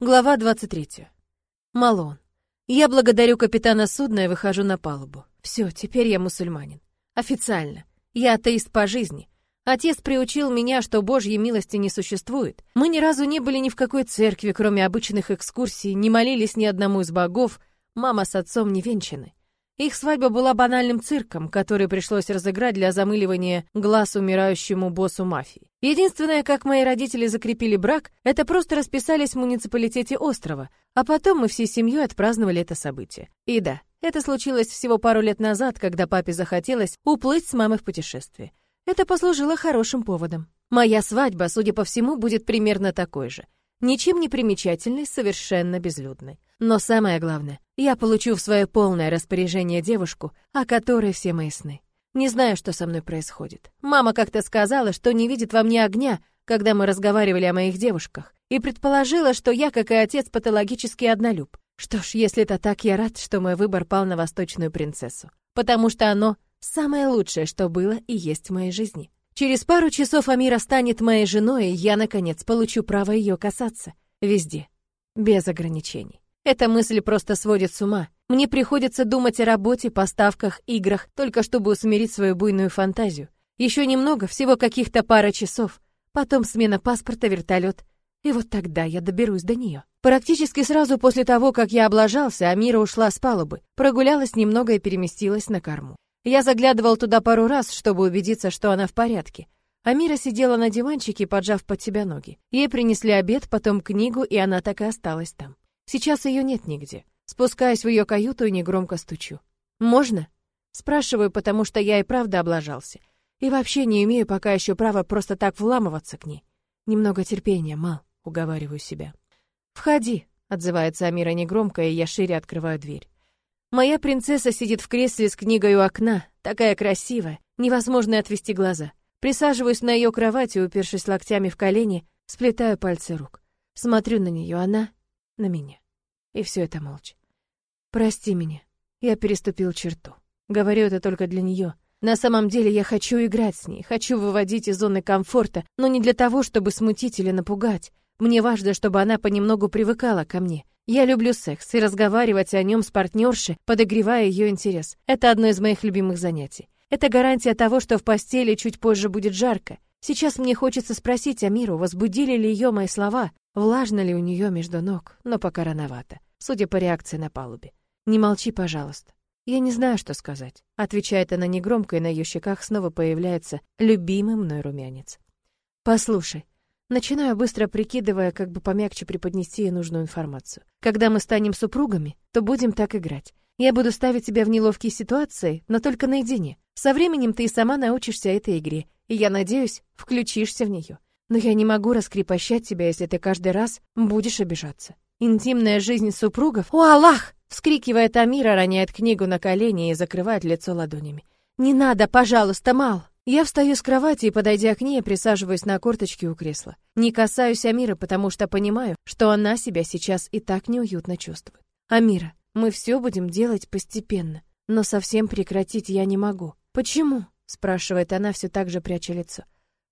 Глава 23. Малон. Я благодарю капитана судна и выхожу на палубу. Все, теперь я мусульманин. Официально. Я атеист по жизни. Отец приучил меня, что Божьей милости не существует. Мы ни разу не были ни в какой церкви, кроме обычных экскурсий, не молились ни одному из богов. Мама с отцом не венчаны. Их свадьба была банальным цирком, который пришлось разыграть для замыливания глаз умирающему боссу мафии. Единственное, как мои родители закрепили брак, это просто расписались в муниципалитете острова, а потом мы всей семьей отпраздновали это событие. И да, это случилось всего пару лет назад, когда папе захотелось уплыть с мамой в путешествие. Это послужило хорошим поводом. Моя свадьба, судя по всему, будет примерно такой же. Ничем не примечательной, совершенно безлюдной. Но самое главное, я получу в свое полное распоряжение девушку, о которой все мои сны. Не знаю, что со мной происходит. Мама как-то сказала, что не видит во мне огня, когда мы разговаривали о моих девушках, и предположила, что я, как и отец, патологически однолюб. Что ж, если это так, я рад, что мой выбор пал на восточную принцессу, потому что оно самое лучшее, что было и есть в моей жизни. Через пару часов Амира станет моей женой, и я, наконец, получу право ее касаться. Везде. Без ограничений. Эта мысль просто сводит с ума. Мне приходится думать о работе, поставках, играх, только чтобы усмирить свою буйную фантазию. Еще немного, всего каких-то пара часов. Потом смена паспорта, вертолет. И вот тогда я доберусь до нее. Практически сразу после того, как я облажался, Амира ушла с палубы, прогулялась немного и переместилась на корму. Я заглядывал туда пару раз, чтобы убедиться, что она в порядке. Амира сидела на диванчике, поджав под себя ноги. Ей принесли обед, потом книгу, и она так и осталась там. Сейчас ее нет нигде. Спускаюсь в ее каюту и негромко стучу. «Можно?» Спрашиваю, потому что я и правда облажался. И вообще не имею пока еще права просто так вламываться к ней. Немного терпения, Мал, уговариваю себя. «Входи», — отзывается Амира негромко, и я шире открываю дверь. Моя принцесса сидит в кресле с книгой у окна, такая красивая, невозможно отвести глаза. Присаживаюсь на ее кровати, упершись локтями в колени, сплетаю пальцы рук. Смотрю на нее, она на меня. И все это молча. Прости меня. Я переступил черту. Говорю это только для нее. На самом деле я хочу играть с ней, хочу выводить из зоны комфорта, но не для того, чтобы смутить или напугать. Мне важно, чтобы она понемногу привыкала ко мне. Я люблю секс и разговаривать о нем с партнершей, подогревая ее интерес. Это одно из моих любимых занятий. Это гарантия того, что в постели чуть позже будет жарко. Сейчас мне хочется спросить Амиру, возбудили ли ее мои слова, влажно ли у нее между ног, но пока рановато, судя по реакции на палубе. «Не молчи, пожалуйста». «Я не знаю, что сказать», — отвечает она негромко, и на ее щеках снова появляется любимый мной румянец. «Послушай». Начинаю быстро прикидывая, как бы помягче преподнести ей нужную информацию. Когда мы станем супругами, то будем так играть. Я буду ставить тебя в неловкие ситуации, но только наедине. Со временем ты и сама научишься этой игре, и я надеюсь, включишься в нее. Но я не могу раскрепощать тебя, если ты каждый раз будешь обижаться. Интимная жизнь супругов... О, Аллах! Вскрикивает Амира, роняет книгу на колени и закрывает лицо ладонями. «Не надо, пожалуйста, Мал!» Я встаю с кровати и, подойдя к ней, присаживаюсь на корточки у кресла. Не касаюсь Амира, потому что понимаю, что она себя сейчас и так неуютно чувствует. «Амира, мы все будем делать постепенно, но совсем прекратить я не могу. Почему?» спрашивает она, все так же пряча лицо.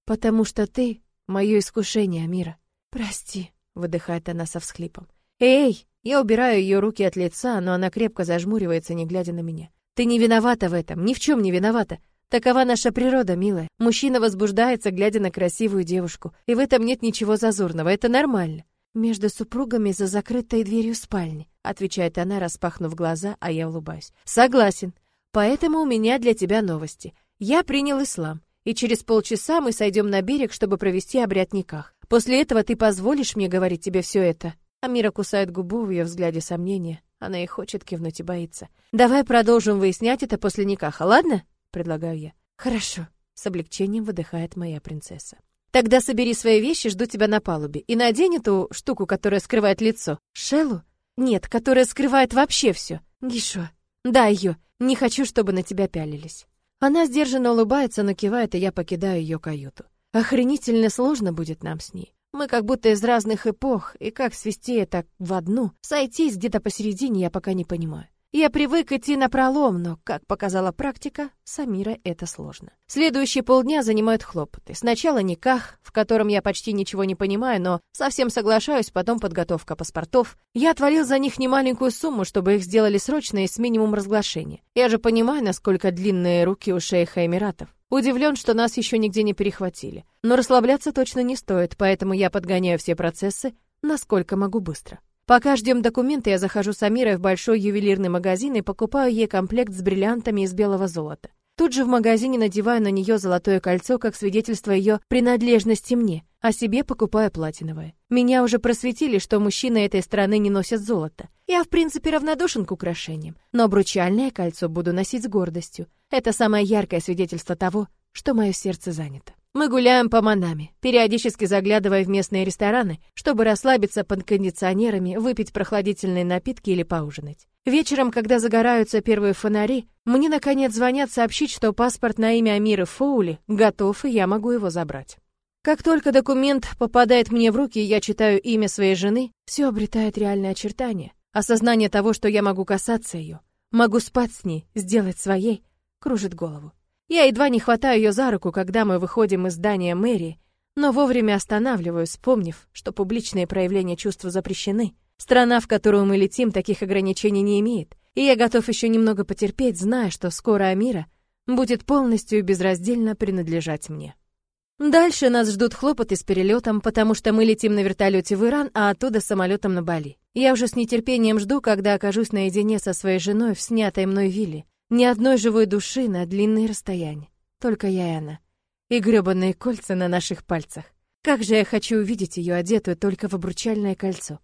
Потому что ты мое искушение, Амира. Прости, выдыхает она со всхлипом. Эй, я убираю ее руки от лица, но она крепко зажмуривается, не глядя на меня. Ты не виновата в этом, ни в чем не виновата. Такова наша природа, милая. Мужчина возбуждается, глядя на красивую девушку, и в этом нет ничего зазорного, это нормально. Между супругами за закрытой дверью спальни, отвечает она, распахнув глаза, а я улыбаюсь. Согласен. Поэтому у меня для тебя новости. Я принял ислам, и через полчаса мы сойдем на берег, чтобы провести обряд никах. После этого ты позволишь мне говорить тебе все это?» Амира кусает губу, в ее взгляде сомнения. Она и хочет кивнуть и боится. «Давай продолжим выяснять это после никаха, ладно?» — предлагаю я. «Хорошо», — с облегчением выдыхает моя принцесса. «Тогда собери свои вещи, жду тебя на палубе, и надень эту штуку, которая скрывает лицо. Шелу? Нет, которая скрывает вообще все. Гишо. Да, ее. Не хочу, чтобы на тебя пялились». Она сдержанно улыбается, но кивает, и я покидаю ее каюту. Охренительно сложно будет нам с ней. Мы как будто из разных эпох, и как свести это в одну, сойтись где-то посередине, я пока не понимаю. Я привык идти на пролом, но, как показала практика, Самира это сложно. Следующие полдня занимают хлопоты. Сначала никах, в котором я почти ничего не понимаю, но совсем соглашаюсь, потом подготовка паспортов. Я отвалил за них немаленькую сумму, чтобы их сделали срочно и с минимум разглашения. Я же понимаю, насколько длинные руки у шейха Эмиратов. Удивлен, что нас еще нигде не перехватили. Но расслабляться точно не стоит, поэтому я подгоняю все процессы, насколько могу быстро. Пока ждем документы, я захожу с Амирой в большой ювелирный магазин и покупаю ей комплект с бриллиантами из белого золота. Тут же в магазине надеваю на нее золотое кольцо как свидетельство ее принадлежности мне, а себе покупаю платиновое. Меня уже просветили, что мужчины этой страны не носят золото. Я, в принципе, равнодушен к украшениям, но обручальное кольцо буду носить с гордостью. Это самое яркое свидетельство того, что мое сердце занято. Мы гуляем по Манаме, периодически заглядывая в местные рестораны, чтобы расслабиться под кондиционерами, выпить прохладительные напитки или поужинать. Вечером, когда загораются первые фонари, мне наконец звонят сообщить, что паспорт на имя Амиры Фоули готов, и я могу его забрать. Как только документ попадает мне в руки, и я читаю имя своей жены, все обретает реальное очертание. Осознание того, что я могу касаться ее, могу спать с ней, сделать своей, кружит голову. Я едва не хватаю ее за руку, когда мы выходим из здания мэрии, но вовремя останавливаюсь, вспомнив, что публичные проявления чувства запрещены. Страна, в которую мы летим, таких ограничений не имеет, и я готов еще немного потерпеть, зная, что скоро Амира будет полностью и безраздельно принадлежать мне. Дальше нас ждут хлопоты с перелетом, потому что мы летим на вертолете в Иран, а оттуда самолетом на Бали. Я уже с нетерпением жду, когда окажусь наедине со своей женой в снятой мной вилле. Ни одной живой души на длинные расстояния. Только я и она. И грёбаные кольца на наших пальцах. Как же я хочу увидеть ее одетую только в обручальное кольцо.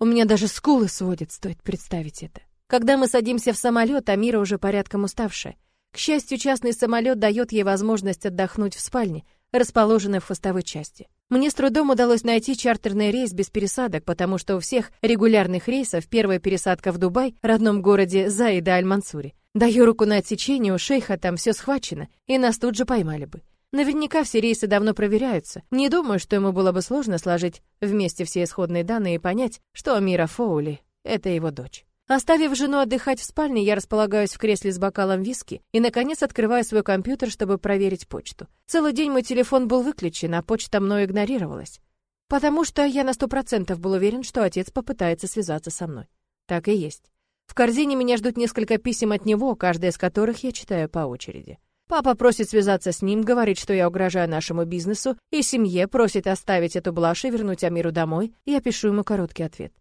У меня даже скулы сводят, стоит представить это. Когда мы садимся в самолет, Амира уже порядком уставшая. К счастью, частный самолет дает ей возможность отдохнуть в спальне, расположенной в хвостовой части. Мне с трудом удалось найти чартерный рейс без пересадок, потому что у всех регулярных рейсов первая пересадка в Дубай, родном городе Заида Аль-Мансури. Даю руку на отсечение, у шейха там все схвачено, и нас тут же поймали бы. Наверняка все рейсы давно проверяются. Не думаю, что ему было бы сложно сложить вместе все исходные данные и понять, что Амира Фоули — это его дочь. Оставив жену отдыхать в спальне, я располагаюсь в кресле с бокалом виски и, наконец, открываю свой компьютер, чтобы проверить почту. Целый день мой телефон был выключен, а почта мной игнорировалась. Потому что я на сто процентов был уверен, что отец попытается связаться со мной. Так и есть. В корзине меня ждут несколько писем от него, каждое из которых я читаю по очереди. Папа просит связаться с ним, говорит, что я угрожаю нашему бизнесу, и семье просит оставить эту блажь и вернуть Амиру домой. Я пишу ему короткий ответ.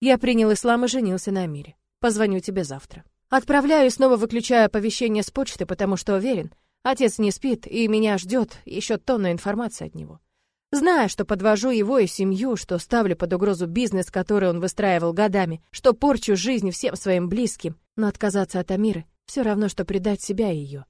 Я принял ислам и женился на Амире. Позвоню тебе завтра. Отправляю и снова выключаю оповещение с почты, потому что уверен, отец не спит, и меня ждет еще тонна информации от него. Зная, что подвожу его и семью, что ставлю под угрозу бизнес, который он выстраивал годами, что порчу жизнь всем своим близким, но отказаться от Амиры все равно, что предать себя и ее.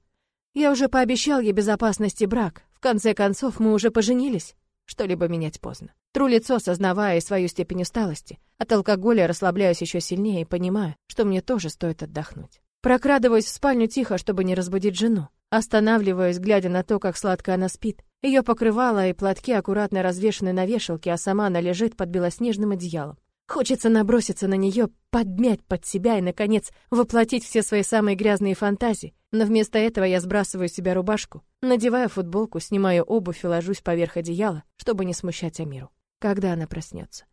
Я уже пообещал ей безопасности брак. В конце концов, мы уже поженились. Что-либо менять поздно. Тру лицо, осознавая свою степень усталости. От алкоголя расслабляюсь еще сильнее и понимаю, что мне тоже стоит отдохнуть. Прокрадываюсь в спальню тихо, чтобы не разбудить жену. Останавливаюсь, глядя на то, как сладко она спит. Ее покрывало и платки аккуратно развешаны на вешалке, а сама она лежит под белоснежным одеялом. Хочется наброситься на нее, подмять под себя и, наконец, воплотить все свои самые грязные фантазии. Но вместо этого я сбрасываю себя рубашку, надеваю футболку, снимаю обувь и ложусь поверх одеяла, чтобы не смущать Амиру. Когда она проснется.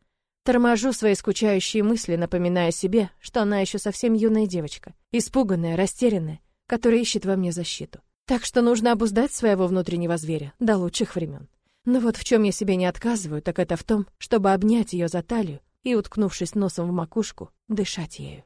Торможу свои скучающие мысли, напоминая себе, что она еще совсем юная девочка, испуганная, растерянная, которая ищет во мне защиту. Так что нужно обуздать своего внутреннего зверя до лучших времен. Но вот в чем я себе не отказываю, так это в том, чтобы обнять ее за талию и, уткнувшись носом в макушку, дышать ею.